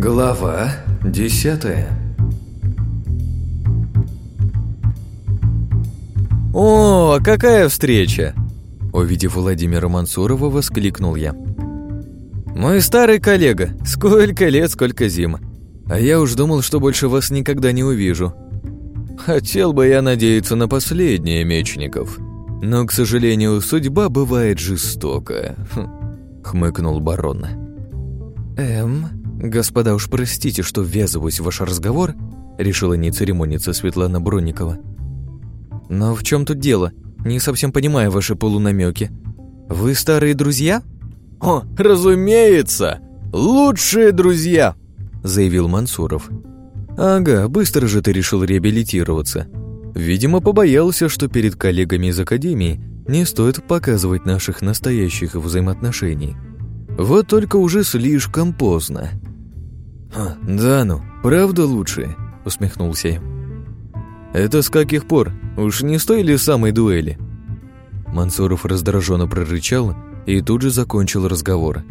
Глава десятая «О, какая встреча!» Увидев Владимира Мансурова, воскликнул я. «Мой старый коллега, сколько лет, сколько зим. А я уж думал, что больше вас никогда не увижу. Хотел бы я надеяться на последнее, Мечников. Но, к сожалению, судьба бывает жестокая», — хмыкнул барон. «Эм...» «Господа, уж простите, что ввязываюсь в ваш разговор», решила не церемониться Светлана Бронникова. «Но в чем тут дело? Не совсем понимаю ваши полунамеки. Вы старые друзья?» «О, разумеется! Лучшие друзья!» заявил Мансуров. «Ага, быстро же ты решил реабилитироваться. Видимо, побоялся, что перед коллегами из Академии не стоит показывать наших настоящих взаимоотношений. Вот только уже слишком поздно». «Да ну, правда лучше?» — усмехнулся я. «Это с каких пор? Уж не с той ли самой дуэли?» Мансуров раздраженно прорычал и тут же закончил разговор.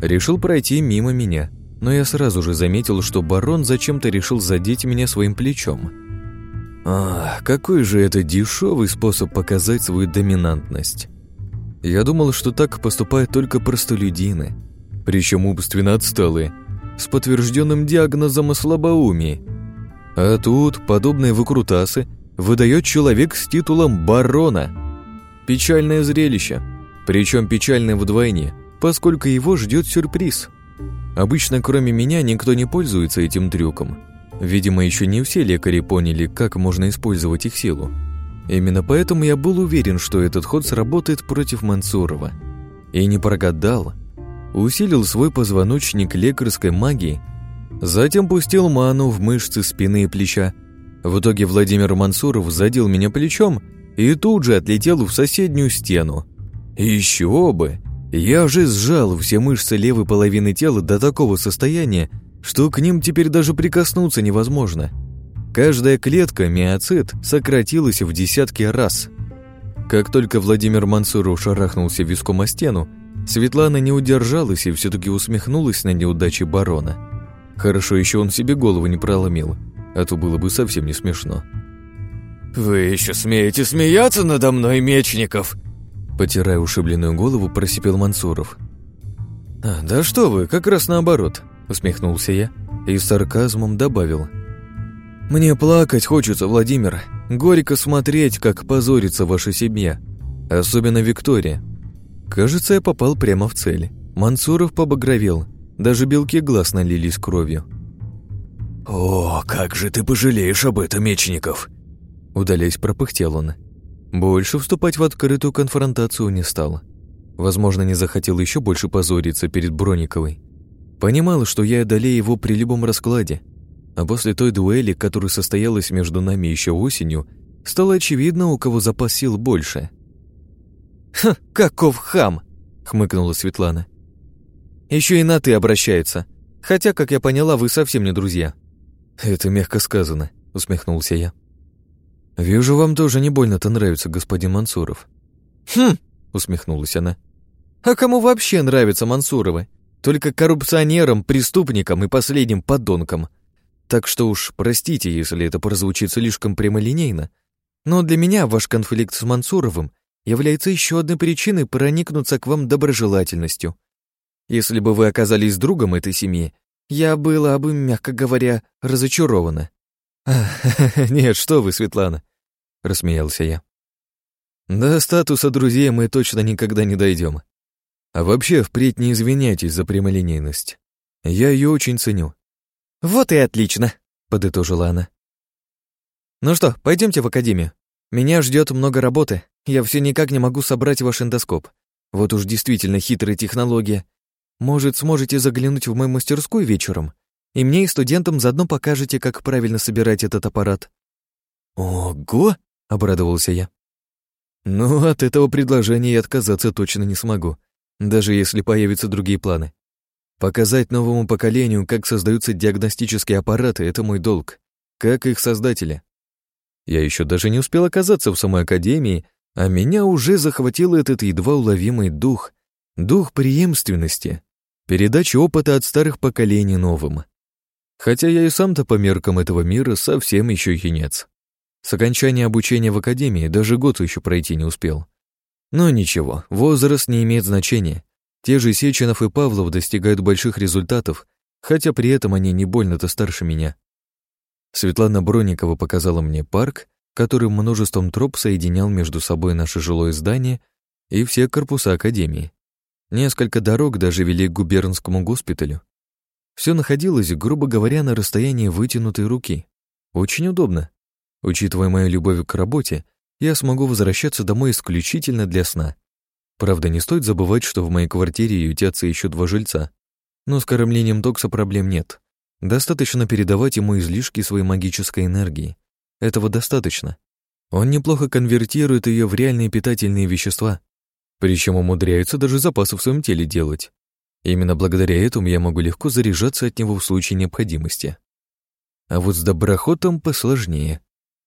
Решил пройти мимо меня, но я сразу же заметил, что барон зачем-то решил задеть меня своим плечом. Ах, какой же это дешевый способ показать свою доминантность. Я думал, что так поступают только простолюдины, причем умственно отсталые, с подтвержденным диагнозом слабоумия. А тут подобные выкрутасы выдает человек с титулом барона. Печальное зрелище, причем печальное вдвойне, поскольку его ждет сюрприз. Обычно, кроме меня, никто не пользуется этим трюком. Видимо, еще не все лекари поняли, как можно использовать их силу. Именно поэтому я был уверен, что этот ход сработает против Мансурова. И не прогадал – усилил свой позвоночник лекарской магией, затем пустил ману в мышцы спины и плеча. В итоге Владимир Мансуров задел меня плечом и тут же отлетел в соседнюю стену. Еще бы! Я же сжал все мышцы левой половины тела до такого состояния, что к ним теперь даже прикоснуться невозможно. Каждая клетка, миоцит, сократилась в десятки раз. Как только Владимир Мансуров шарахнулся виском о стену, Светлана не удержалась и все-таки усмехнулась на неудаче барона. Хорошо еще он себе голову не проломил, а то было бы совсем не смешно. «Вы еще смеете смеяться надо мной, Мечников?» Потирая ушибленную голову, просипел Мансуров. «А, «Да что вы, как раз наоборот», — усмехнулся я и с сарказмом добавил. «Мне плакать хочется, Владимир. Горько смотреть, как позорится ваша семья. Особенно Виктория. Кажется, я попал прямо в цель. Мансуров побагровел, даже белки глаз налились кровью. «О, как же ты пожалеешь об этом, Мечников!» Удаляясь, пропыхтел он. Больше вступать в открытую конфронтацию не стал. Возможно, не захотел еще больше позориться перед Брониковой. Понимал, что я одолею его при любом раскладе. А после той дуэли, которая состоялась между нами еще осенью, стало очевидно, у кого запас сил больше. «Ха, каков хам!» — хмыкнула Светлана. «Еще и на «ты» обращается. Хотя, как я поняла, вы совсем не друзья». «Это мягко сказано», — усмехнулся я. «Вижу, вам тоже не больно-то нравится господин Мансуров». «Хм!» — усмехнулась она. «А кому вообще нравятся Мансуровы? Только коррупционерам, преступникам и последним подонкам. Так что уж простите, если это прозвучит слишком прямолинейно, но для меня ваш конфликт с Мансуровым является еще одной причиной проникнуться к вам доброжелательностью. Если бы вы оказались другом этой семьи, я была бы, мягко говоря, разочарована. «Нет, что вы, Светлана», — рассмеялся я. «До статуса друзей мы точно никогда не дойдем. А вообще, впредь не извиняйтесь за прямолинейность. Я ее очень ценю». «Вот и отлично», — подытожила она. «Ну что, пойдемте в академию. Меня ждет много работы, я все никак не могу собрать ваш эндоскоп. Вот уж действительно хитрая технология. Может, сможете заглянуть в мою мастерскую вечером? И мне и студентам заодно покажете, как правильно собирать этот аппарат». «Ого!» — обрадовался я. «Ну, от этого предложения я отказаться точно не смогу, даже если появятся другие планы. Показать новому поколению, как создаются диагностические аппараты, это мой долг, как их создателя. Я еще даже не успел оказаться в самой академии, а меня уже захватил этот едва уловимый дух, дух преемственности, передачи опыта от старых поколений новым. Хотя я и сам-то по меркам этого мира совсем еще юнец. С окончания обучения в академии даже год еще пройти не успел. Но ничего, возраст не имеет значения. Те же Сеченов и Павлов достигают больших результатов, хотя при этом они не больно-то старше меня. Светлана Бронникова показала мне парк, который множеством троп соединял между собой наше жилое здание и все корпуса академии. Несколько дорог даже вели к губернскому госпиталю. Все находилось, грубо говоря, на расстоянии вытянутой руки. Очень удобно. Учитывая мою любовь к работе, я смогу возвращаться домой исключительно для сна. Правда, не стоит забывать, что в моей квартире ютятся еще два жильца. Но с кормлением Токса проблем нет. Достаточно передавать ему излишки своей магической энергии. Этого достаточно. Он неплохо конвертирует ее в реальные питательные вещества, причем умудряется даже запасы в своем теле делать. Именно благодаря этому я могу легко заряжаться от него в случае необходимости. А вот с доброхотом посложнее.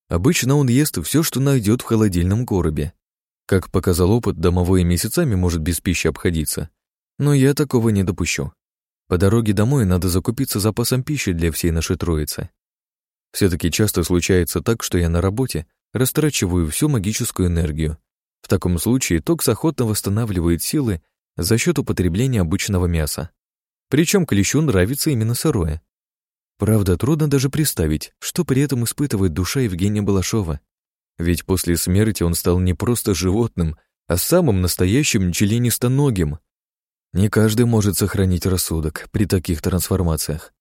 Обычно он ест все, что найдет в холодильном коробе. Как показал опыт, домовой месяцами может без пищи обходиться. Но я такого не допущу. По дороге домой надо закупиться запасом пищи для всей нашей троицы. Все-таки часто случается так, что я на работе растрачиваю всю магическую энергию. В таком случае токс охотно восстанавливает силы за счет употребления обычного мяса. Причем клещу нравится именно сырое. Правда, трудно даже представить, что при этом испытывает душа Евгения Балашова. Ведь после смерти он стал не просто животным, а самым настоящим членистоногим. Не каждый может сохранить рассудок при таких трансформациях.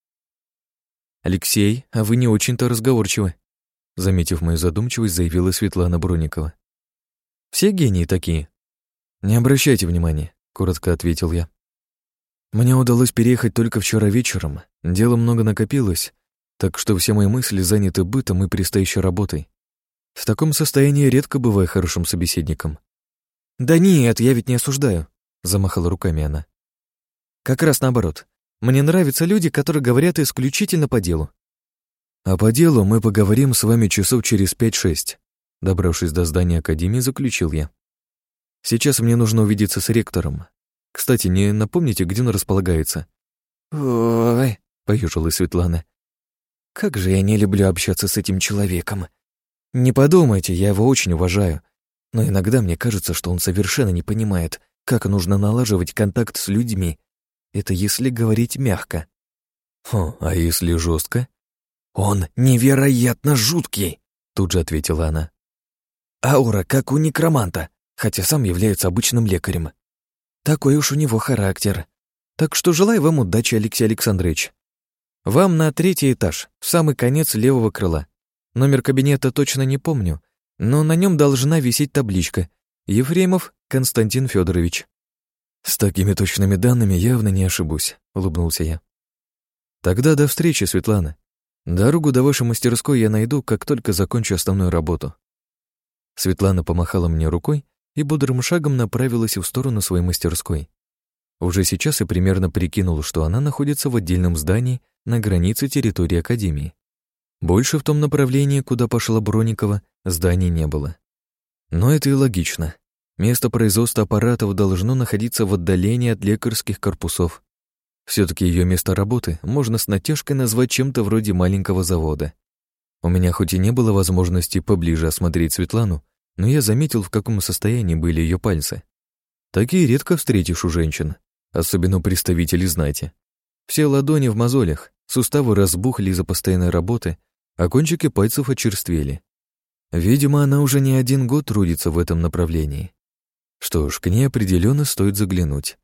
«Алексей, а вы не очень-то разговорчивы», заметив мою задумчивость, заявила Светлана Броникова. «Все гении такие». «Не обращайте внимания», — коротко ответил я. Мне удалось переехать только вчера вечером. Дела много накопилось, так что все мои мысли заняты бытом и предстоящей работой. В таком состоянии редко бываю хорошим собеседником. «Да нет, я ведь не осуждаю», — замахала руками она. «Как раз наоборот. Мне нравятся люди, которые говорят исключительно по делу». «А по делу мы поговорим с вами часов через пять-шесть», добравшись до здания Академии, заключил я. «Сейчас мне нужно увидеться с ректором. Кстати, не напомните, где он располагается?» «Ой», — поюжилась Светлана. «Как же я не люблю общаться с этим человеком». «Не подумайте, я его очень уважаю. Но иногда мне кажется, что он совершенно не понимает, как нужно налаживать контакт с людьми. Это если говорить мягко». «Хм, а если жестко? «Он невероятно жуткий», — тут же ответила она. «Аура, как у некроманта, хотя сам является обычным лекарем. Такой уж у него характер. Так что желаю вам удачи, Алексей Александрович. Вам на третий этаж, в самый конец левого крыла. Номер кабинета точно не помню, но на нем должна висеть табличка «Ефремов Константин Федорович». «С такими точными данными явно не ошибусь», — улыбнулся я. «Тогда до встречи, Светлана. Дорогу до вашей мастерской я найду, как только закончу основную работу». Светлана помахала мне рукой и бодрым шагом направилась в сторону своей мастерской. Уже сейчас я примерно прикинул, что она находится в отдельном здании на границе территории Академии. Больше в том направлении, куда пошла Броникова, зданий не было. Но это и логично. Место производства аппаратов должно находиться в отдалении от лекарских корпусов. все таки ее место работы можно с натяжкой назвать чем-то вроде маленького завода. У меня хоть и не было возможности поближе осмотреть Светлану, но я заметил, в каком состоянии были ее пальцы. Такие редко встретишь у женщин, особенно представителей знати. Все ладони в мозолях, суставы разбухли из-за постоянной работы, а кончики пальцев очерствели. Видимо, она уже не один год трудится в этом направлении. Что ж, к ней определенно стоит заглянуть.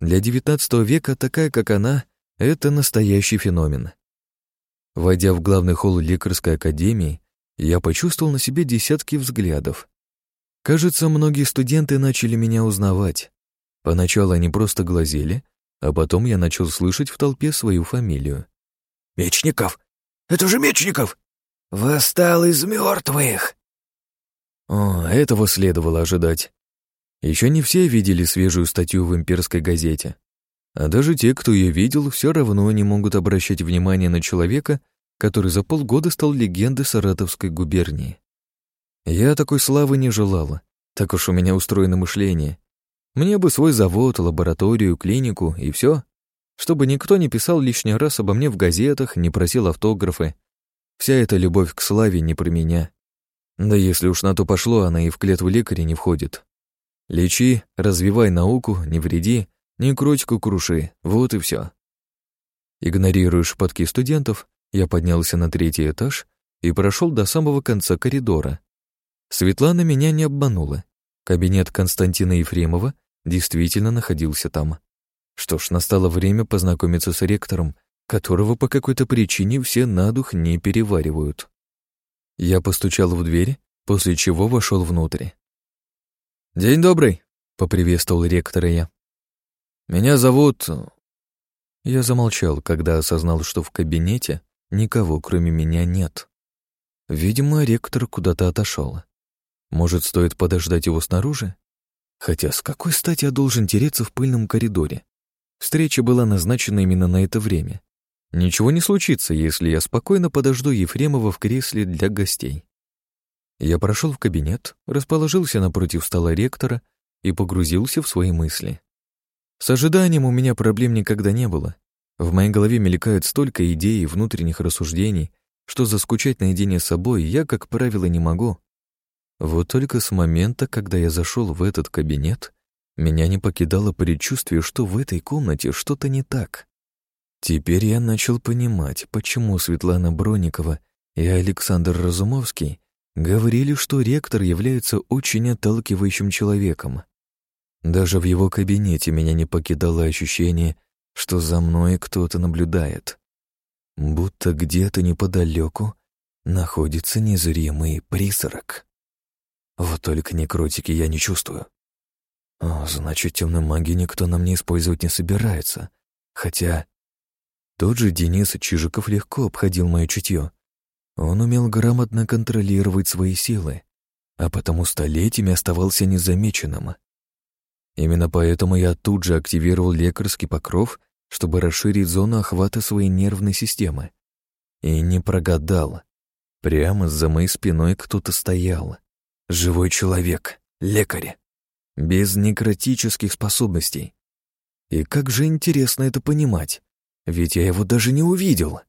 Для XIX века такая, как она, это настоящий феномен. Войдя в главный холл лекарской академии, я почувствовал на себе десятки взглядов. Кажется, многие студенты начали меня узнавать. Поначалу они просто глазели, а потом я начал слышать в толпе свою фамилию. «Мечников! Это же Мечников! Восстал из мертвых!» О, этого следовало ожидать. Еще не все видели свежую статью в имперской газете. А даже те, кто ее видел, все равно не могут обращать внимание на человека, который за полгода стал легендой Саратовской губернии. Я такой славы не желала. Так уж у меня устроено мышление. Мне бы свой завод, лабораторию, клинику и все. чтобы никто не писал лишний раз обо мне в газетах, не просил автографы. Вся эта любовь к славе не про меня. Да если уж на то пошло, она и в клетву лекаря не входит. Лечи, развивай науку, не вреди, не кротику круши, вот и все. Игнорируя шепотки студентов, я поднялся на третий этаж и прошел до самого конца коридора. Светлана меня не обманула. Кабинет Константина Ефремова действительно находился там. Что ж, настало время познакомиться с ректором, которого по какой-то причине все на дух не переваривают. Я постучал в дверь, после чего вошел внутрь. «День добрый», — поприветствовал ректора я. «Меня зовут...» Я замолчал, когда осознал, что в кабинете никого, кроме меня, нет. Видимо, ректор куда-то отошел. Может, стоит подождать его снаружи? Хотя с какой стати я должен тереться в пыльном коридоре? Встреча была назначена именно на это время. Ничего не случится, если я спокойно подожду Ефремова в кресле для гостей. Я прошел в кабинет, расположился напротив стола ректора и погрузился в свои мысли. С ожиданием у меня проблем никогда не было. В моей голове мелькают столько идей и внутренних рассуждений, что заскучать наедине с собой я, как правило, не могу. Вот только с момента, когда я зашел в этот кабинет, меня не покидало предчувствие, что в этой комнате что-то не так. Теперь я начал понимать, почему Светлана Броникова и Александр Разумовский говорили, что ректор является очень отталкивающим человеком. Даже в его кабинете меня не покидало ощущение, что за мной кто-то наблюдает. Будто где-то неподалеку находится незримый призрак. Вот только некротики я не чувствую. О, значит, темной магии никто на мне использовать не собирается. Хотя тот же Денис Чижиков легко обходил мое чутье. Он умел грамотно контролировать свои силы, а потому столетиями оставался незамеченным. Именно поэтому я тут же активировал лекарский покров, чтобы расширить зону охвата своей нервной системы. И не прогадал. Прямо за моей спиной кто-то стоял. Живой человек, лекарь, без некротических способностей. И как же интересно это понимать, ведь я его даже не увидел.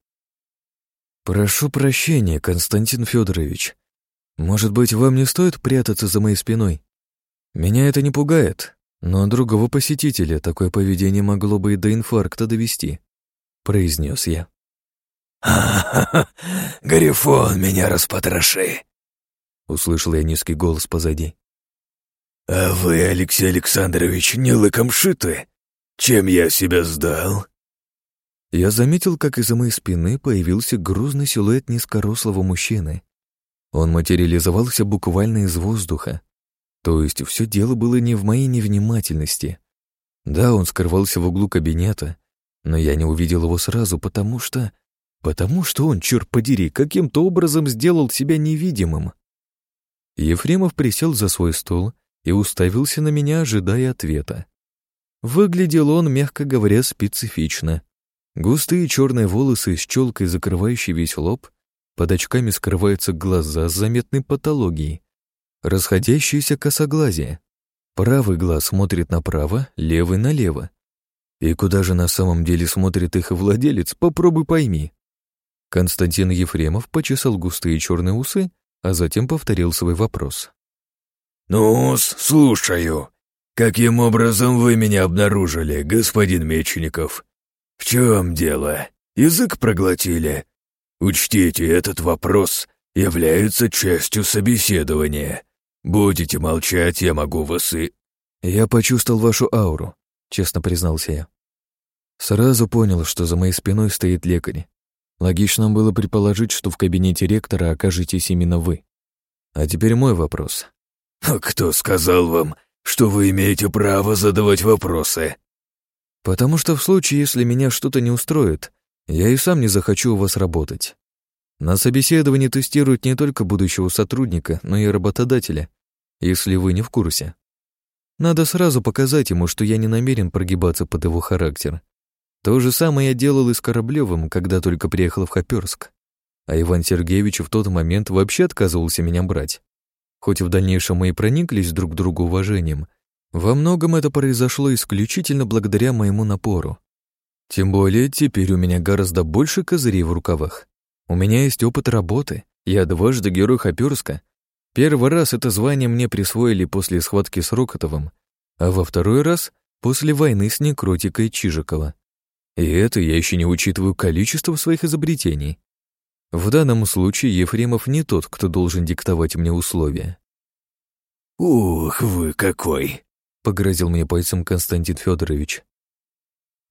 Прошу прощения, Константин Федорович. Может быть, вам не стоит прятаться за моей спиной? Меня это не пугает, но другого посетителя такое поведение могло бы и до инфаркта довести, произнес я. «Ха-ха-ха! Гарифон, меня распотроши!» Услышал я низкий голос позади. «А вы, Алексей Александрович, не лыком шиты? Чем я себя сдал?» Я заметил, как из-за моей спины появился грузный силуэт низкорослого мужчины. Он материализовался буквально из воздуха. То есть все дело было не в моей невнимательности. Да, он скрывался в углу кабинета, но я не увидел его сразу, потому что... Потому что он, черт подери, каким-то образом сделал себя невидимым. Ефремов присел за свой стол и уставился на меня, ожидая ответа. Выглядел он, мягко говоря, специфично. Густые черные волосы с челкой, закрывающей весь лоб, под очками скрываются глаза с заметной патологией, расходящиеся косоглазие. Правый глаз смотрит направо, левый налево. И куда же на самом деле смотрит их владелец, попробуй пойми. Константин Ефремов почесал густые черные усы а затем повторил свой вопрос. ну слушаю. Каким образом вы меня обнаружили, господин Мечников? В чем дело? Язык проглотили? Учтите, этот вопрос является частью собеседования. Будете молчать, я могу вас и...» «Я почувствовал вашу ауру», — честно признался я. Сразу понял, что за моей спиной стоит лекарь. Логично было предположить, что в кабинете ректора окажетесь именно вы. А теперь мой вопрос. «А кто сказал вам, что вы имеете право задавать вопросы?» «Потому что в случае, если меня что-то не устроит, я и сам не захочу у вас работать. На собеседовании тестируют не только будущего сотрудника, но и работодателя, если вы не в курсе. Надо сразу показать ему, что я не намерен прогибаться под его характер, то же самое я делал и с Кораблевым, когда только приехал в Хоперск. А Иван Сергеевич в тот момент вообще отказывался меня брать. Хоть в дальнейшем мы и прониклись друг к другу уважением, во многом это произошло исключительно благодаря моему напору. Тем более теперь у меня гораздо больше козырей в рукавах. У меня есть опыт работы, я дважды герой Хоперска. Первый раз это звание мне присвоили после схватки с Рокотовым, а во второй раз — после войны с Некротикой Чижикова. И это я еще не учитываю количество своих изобретений. В данном случае Ефремов не тот, кто должен диктовать мне условия. «Ух вы какой!» — погрозил мне пальцем Константин Федорович.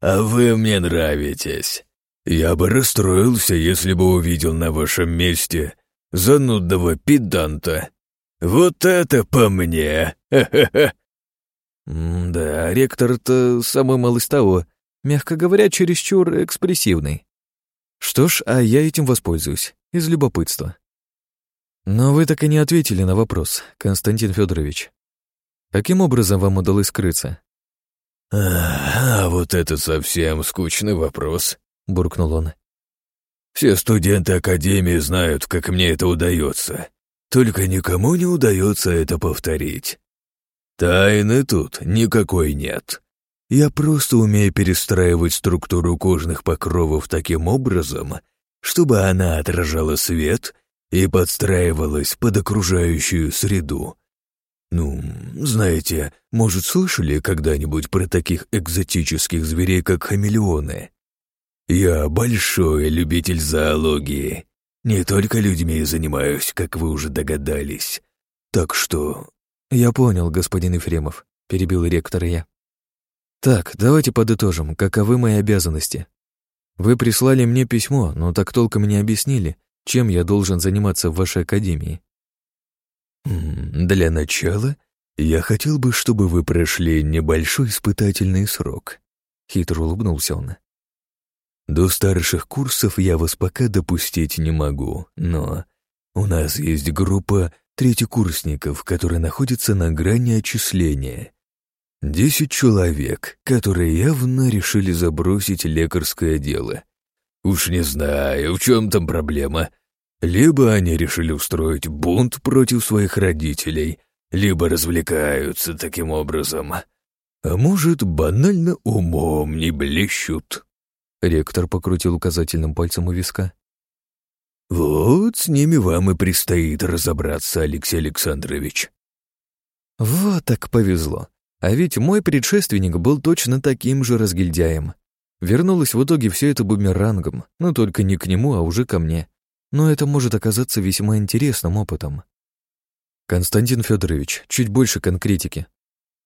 «А вы мне нравитесь. Я бы расстроился, если бы увидел на вашем месте занудного педанта. Вот это по мне! Ха-ха-ха!» «Да, ректор-то самый малость того, мягко говоря, чересчур экспрессивный. Что ж, а я этим воспользуюсь, из любопытства. Но вы так и не ответили на вопрос, Константин Федорович. Каким образом вам удалось скрыться? «А, вот это совсем скучный вопрос», — буркнул он. «Все студенты Академии знают, как мне это удается. Только никому не удается это повторить. Тайны тут никакой нет. Я просто умею перестраивать структуру кожных покровов таким образом, чтобы она отражала свет и подстраивалась под окружающую среду. Ну, знаете, может, слышали когда-нибудь про таких экзотических зверей, как хамелеоны? Я большой любитель зоологии. Не только людьми занимаюсь, как вы уже догадались. Так что... Я понял, господин Ефремов, перебил ректор я. Так, давайте подытожим, каковы мои обязанности. Вы прислали мне письмо, но так толком не объяснили, чем я должен заниматься в вашей академии. Для начала я хотел бы, чтобы вы прошли небольшой испытательный срок. Хитро улыбнулся он. До старших курсов я вас пока допустить не могу, но у нас есть группа третьекурсников, которые находятся на грани отчисления. Десять человек, которые явно решили забросить лекарское дело. Уж не знаю, в чем там проблема. Либо они решили устроить бунт против своих родителей, либо развлекаются таким образом. А может, банально умом не блещут. Ректор покрутил указательным пальцем у виска. «Вот с ними вам и предстоит разобраться, Алексей Александрович». Вот так повезло. А ведь мой предшественник был точно таким же разгильдяем. Вернулось в итоге все это бумерангом, но только не к нему, а уже ко мне. Но это может оказаться весьма интересным опытом. Константин Федорович, чуть больше конкретики.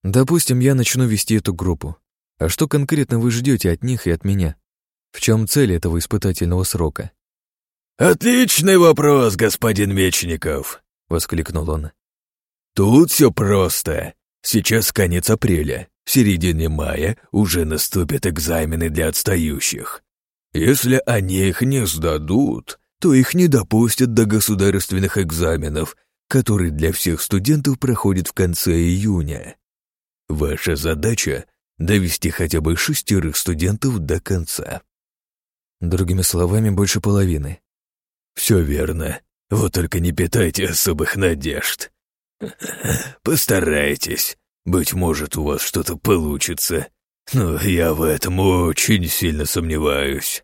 Допустим, я начну вести эту группу. А что конкретно вы ждете от них и от меня? В чем цель этого испытательного срока? «Отличный вопрос, господин Мечников!» — воскликнул он. «Тут все просто. Сейчас конец апреля. В середине мая уже наступят экзамены для отстающих. Если они их не сдадут, то их не допустят до государственных экзаменов, которые для всех студентов проходят в конце июня. Ваша задача — довести хотя бы шестерых студентов до конца. Другими словами, больше половины. Все верно. Вот только не питайте особых надежд. Постарайтесь. Быть может, у вас что-то получится. Но я в этом очень сильно сомневаюсь.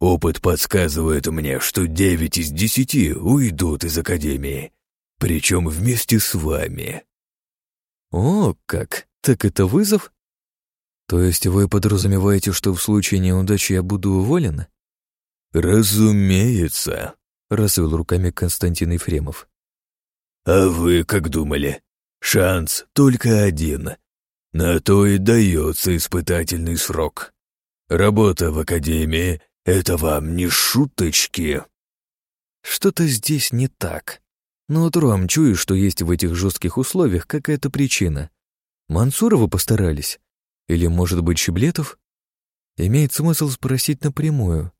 Опыт подсказывает мне, что девять из десяти уйдут из Академии, причем вместе с вами. О, как! Так это вызов? То есть вы подразумеваете, что в случае неудачи я буду уволен? Разумеется, развел руками Константин Ефремов. «А вы как думали? Шанс только один. На то и дается испытательный срок. Работа в академии — это вам не шуточки». Что-то здесь не так. Но утром чую, что есть в этих жестких условиях какая-то причина. Мансуровы постарались? Или, может быть, Щеблетов? Имеет смысл спросить напрямую.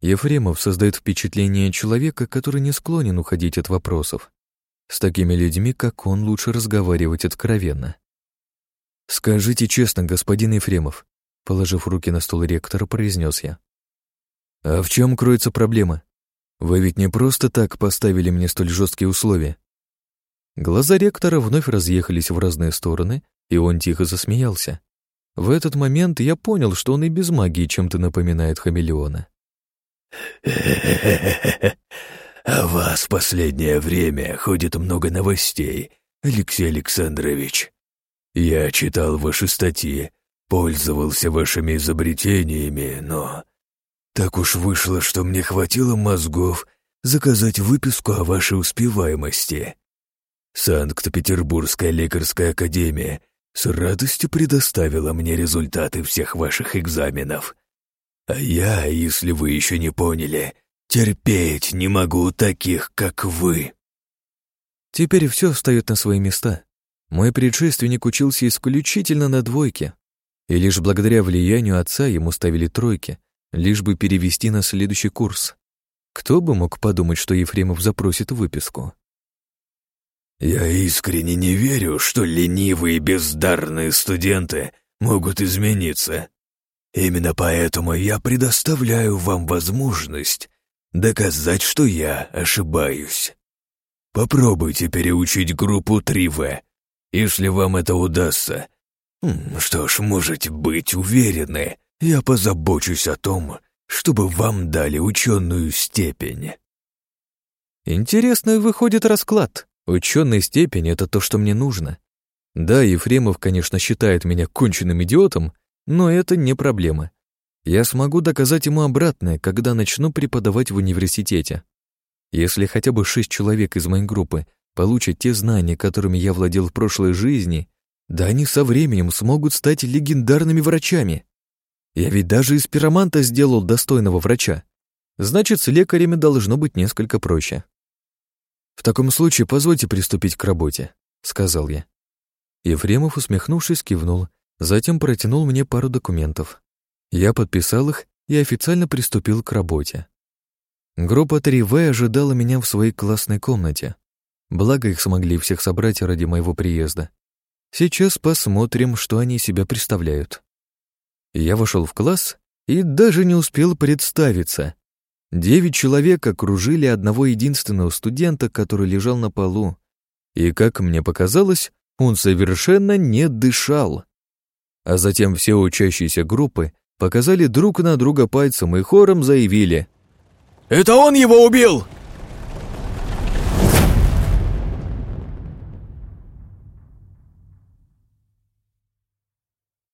Ефремов создает впечатление человека, который не склонен уходить от вопросов. С такими людьми, как он, лучше разговаривать откровенно. «Скажите честно, господин Ефремов», положив руки на стол ректора, произнес я. «А в чем кроется проблема? Вы ведь не просто так поставили мне столь жесткие условия». Глаза ректора вновь разъехались в разные стороны, и он тихо засмеялся. В этот момент я понял, что он и без магии чем-то напоминает хамелеона. «О вас в последнее время ходит много новостей, Алексей Александрович. Я читал ваши статьи, пользовался вашими изобретениями, но так уж вышло, что мне хватило мозгов заказать выписку о вашей успеваемости. Санкт-Петербургская лекарская академия с радостью предоставила мне результаты всех ваших экзаменов. А я, если вы еще не поняли, терпеть не могу таких, как вы. Теперь все встает на свои места. Мой предшественник учился исключительно на двойке, и лишь благодаря влиянию отца ему ставили тройки, лишь бы перевести на следующий курс. Кто бы мог подумать, что Ефремов запросит выписку? «Я искренне не верю, что ленивые бездарные студенты могут измениться. Именно поэтому я предоставляю вам возможность доказать, что я ошибаюсь. Попробуйте переучить группу 3В. Если вам это удастся, что ж, можете быть уверены, я позабочусь о том, чтобы вам дали ученую степень. Интересный выходит расклад. Ученая степень — это то, что мне нужно. Да, Ефремов, конечно, считает меня конченным идиотом, но это не проблема. Я смогу доказать ему обратное, когда начну преподавать в университете. Если хотя бы шесть человек из моей группы получат те знания, которыми я владел в прошлой жизни, да они со временем смогут стать легендарными врачами. Я ведь даже из пироманта сделал достойного врача. Значит, с лекарями должно быть несколько проще. «В таком случае позвольте приступить к работе», — сказал я. Ефремов, усмехнувшись, кивнул, затем протянул мне пару документов. Я подписал их и официально приступил к работе. Группа 3В ожидала меня в своей классной комнате. Благо их смогли всех собрать ради моего приезда. Сейчас посмотрим, что они себя представляют. Я вошел в класс и даже не успел представиться. Девять человек окружили одного единственного студента, который лежал на полу. И, как мне показалось, он совершенно не дышал. А затем все учащиеся группы показали друг на друга пальцем и хором заявили. «Это он его убил!»